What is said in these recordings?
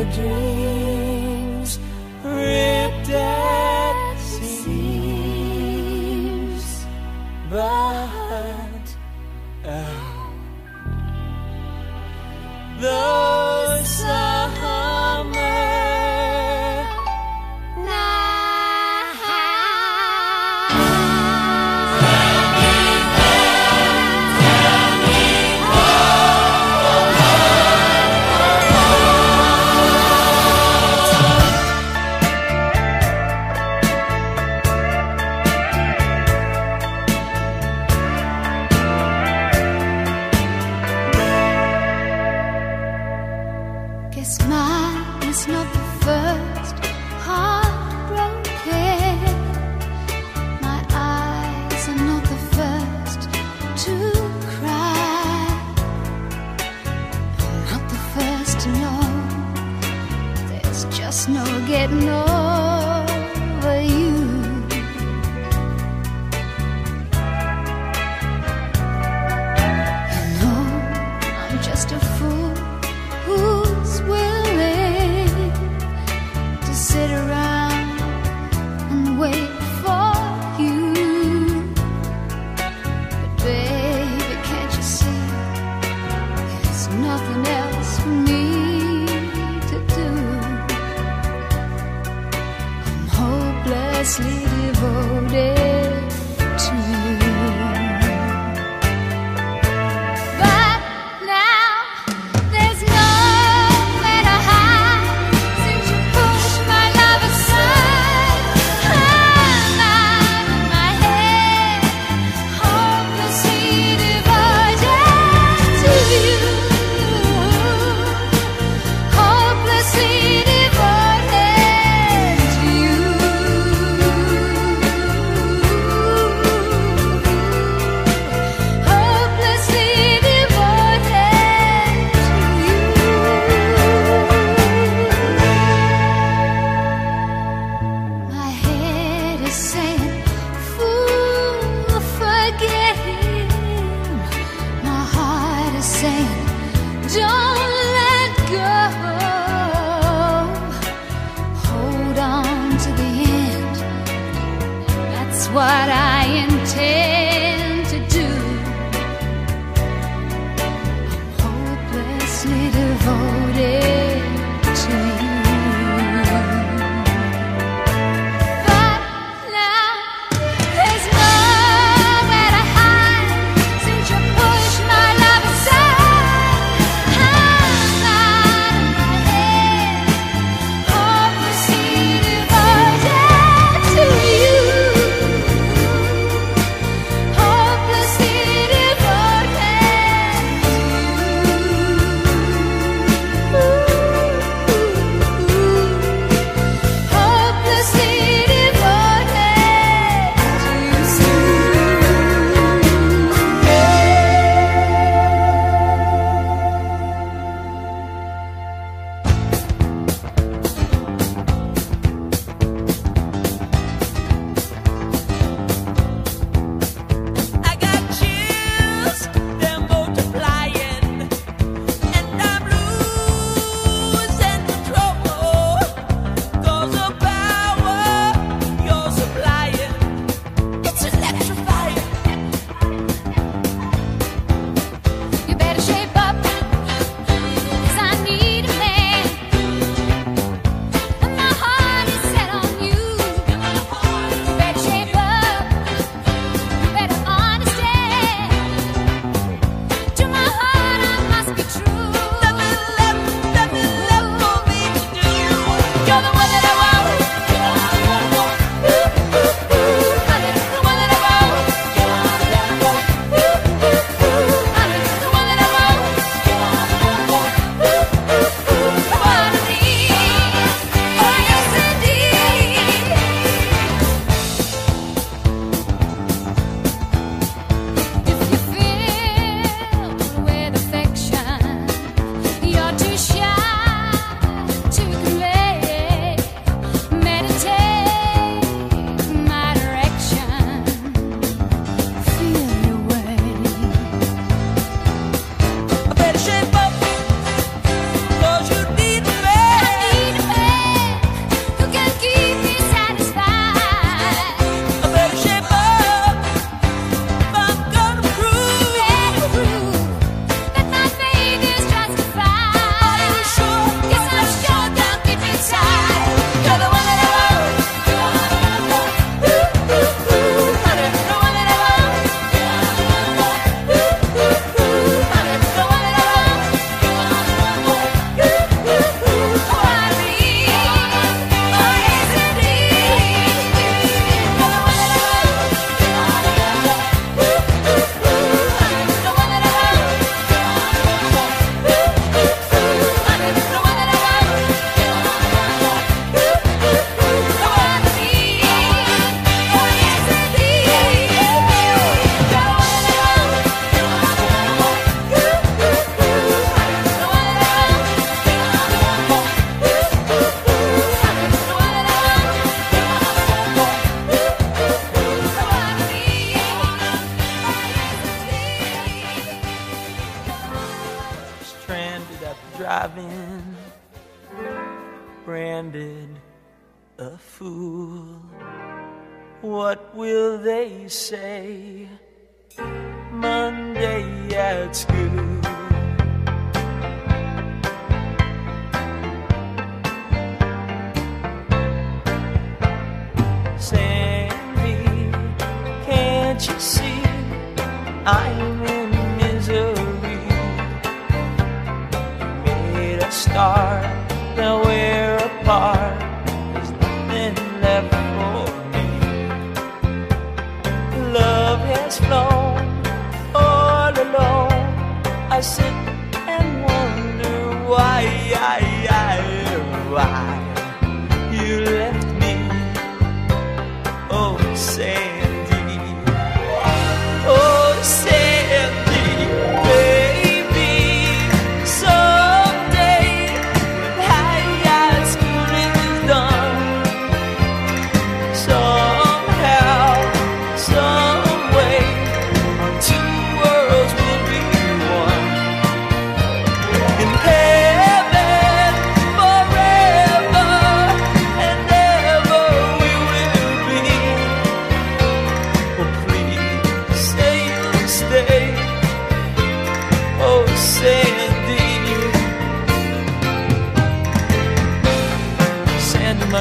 Summer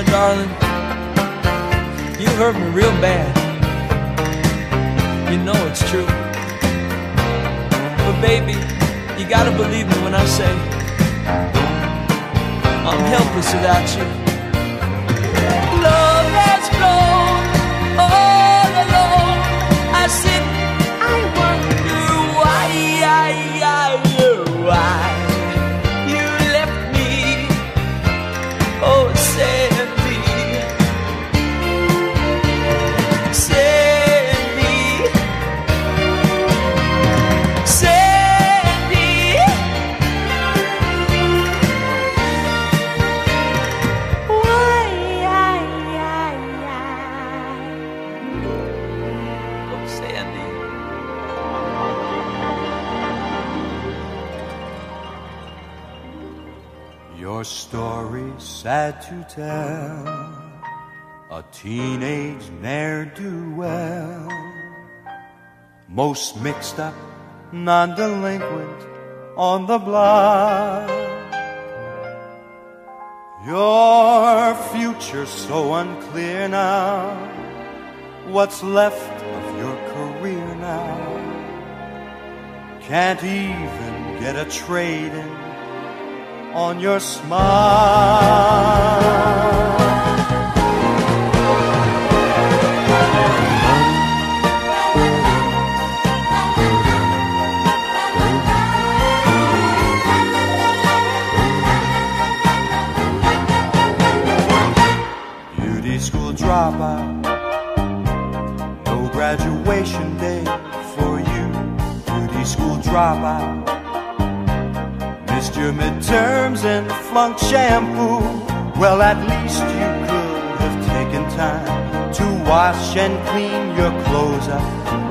Darling, you hurt me real bad. You know it's true. But, baby, you gotta believe me when I say I'm helpless without you. Love has flown all alone. I sit, sad to tell. A teenage ne'er do well. Most mixed up, non delinquent on the block. Your future so unclear now. What's left of your career now? Can't even get a trade in on your smile. Beauty school dropout, no graduation day for you. Beauty school dropout. Missed your midterms and flunked shampoo. Well, at least you could have taken time to wash and clean your clothes up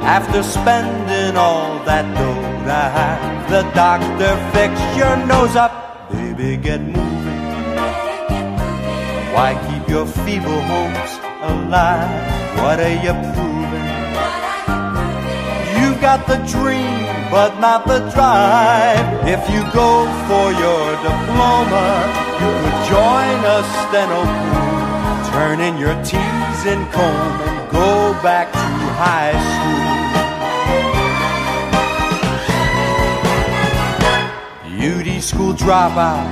after spending all that dough to have the doctor fix your nose up. Baby, get moving. Why keep your feeble hopes alive? What are you proving? You've got the dream, but not the drive. If you go for your diploma, you could join a steno oh, pool, turn in your T's and comb, and go back to high school. Beauty school dropout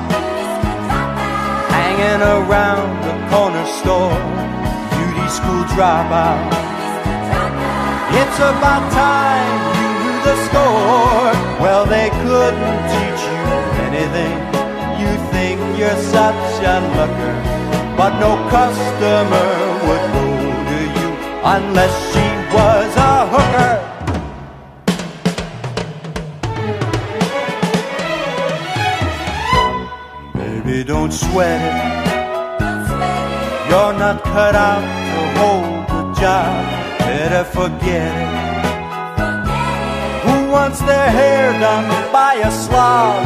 hanging around the corner store. Beauty school dropout. It's about time the score. Well, they couldn't teach you anything. You think you're such a looker, but no customer would go to you unless she was a hooker. Baby, don't sweat it. You're not cut out to hold the job. Better forget it wants their hair done by a slob.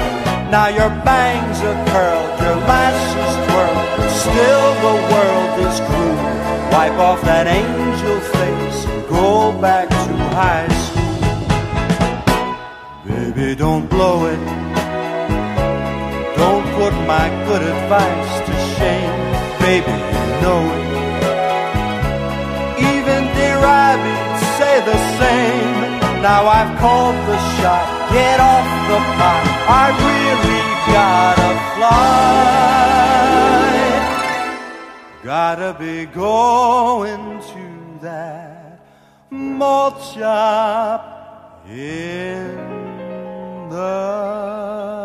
Now your bangs are curled, your lashes twirl, still the world is cruel. Wipe off that angel face, and go back to high school. Baby, don't blow it. Don't put my good advice to shame. Baby, you know it. Even dear Abby say the same. Now I've called the shot. Get off the pot. I've really gotta fly. Gotta be going to that malt shop in the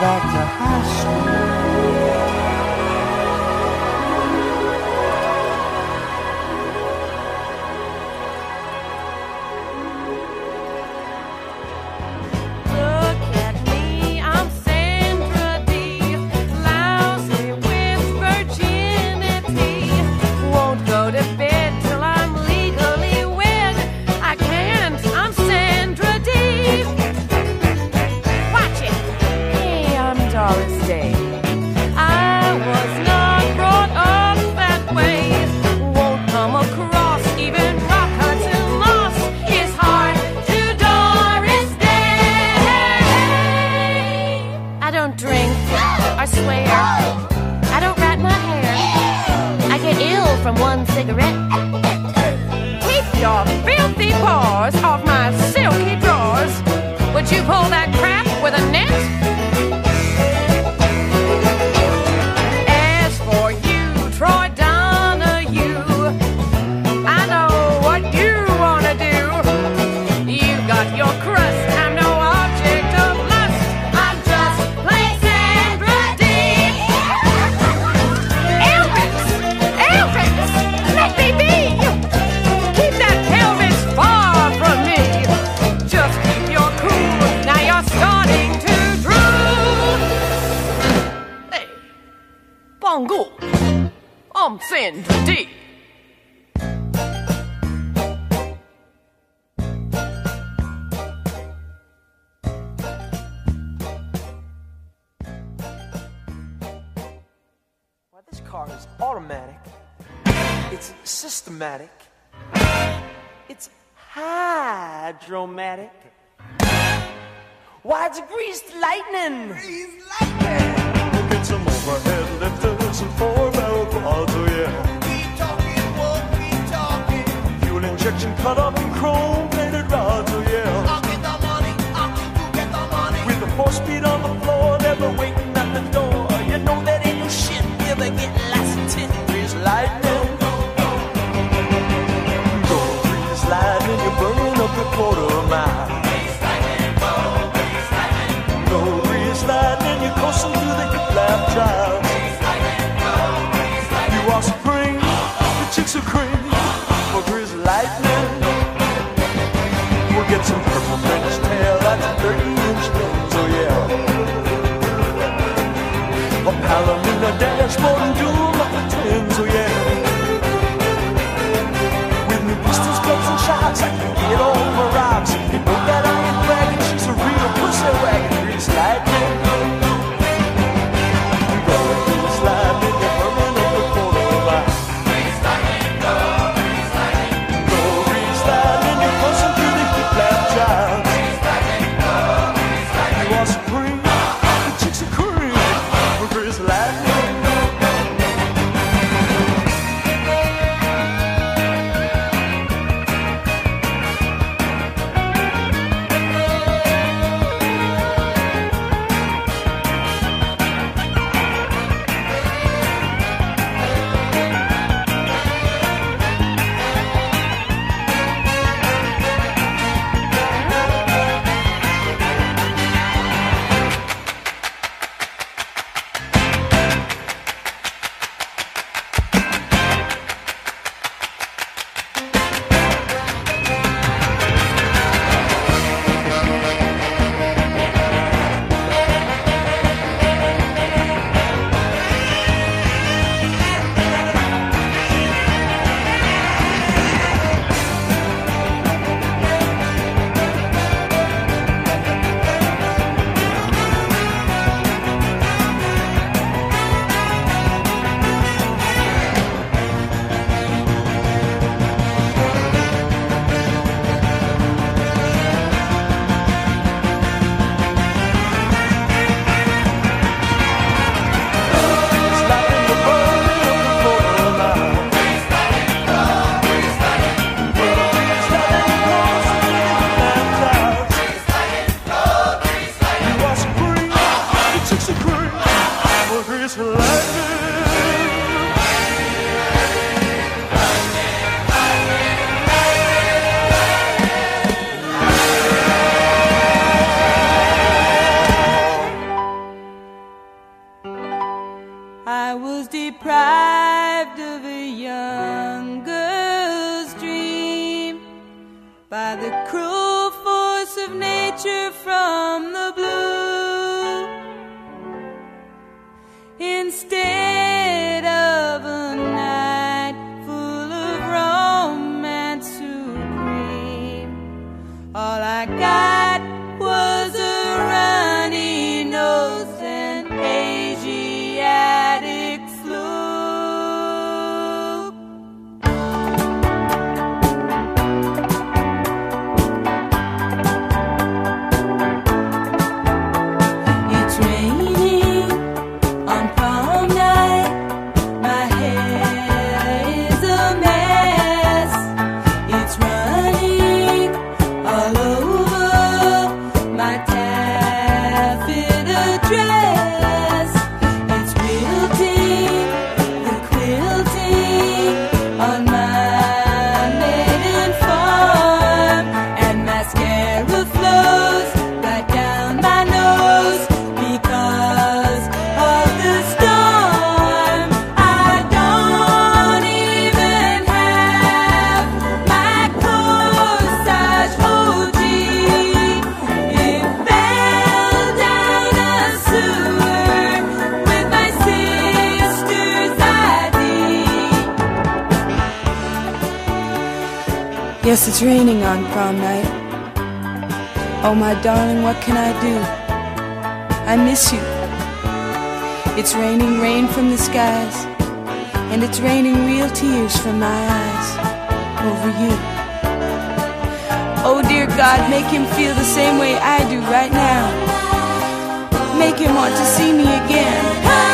back from one cigarette. Keep your filthy paws off my silky Oh, my darling, what can I do? I miss you. It's raining rain from the skies, and it's raining real tears from my eyes over you. Oh, dear God, make him feel the same way I do right now. Make him want to see me again.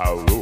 How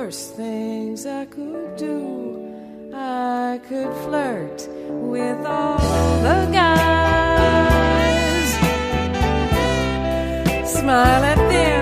worst things I could do. I could flirt with all the guys, smile at them.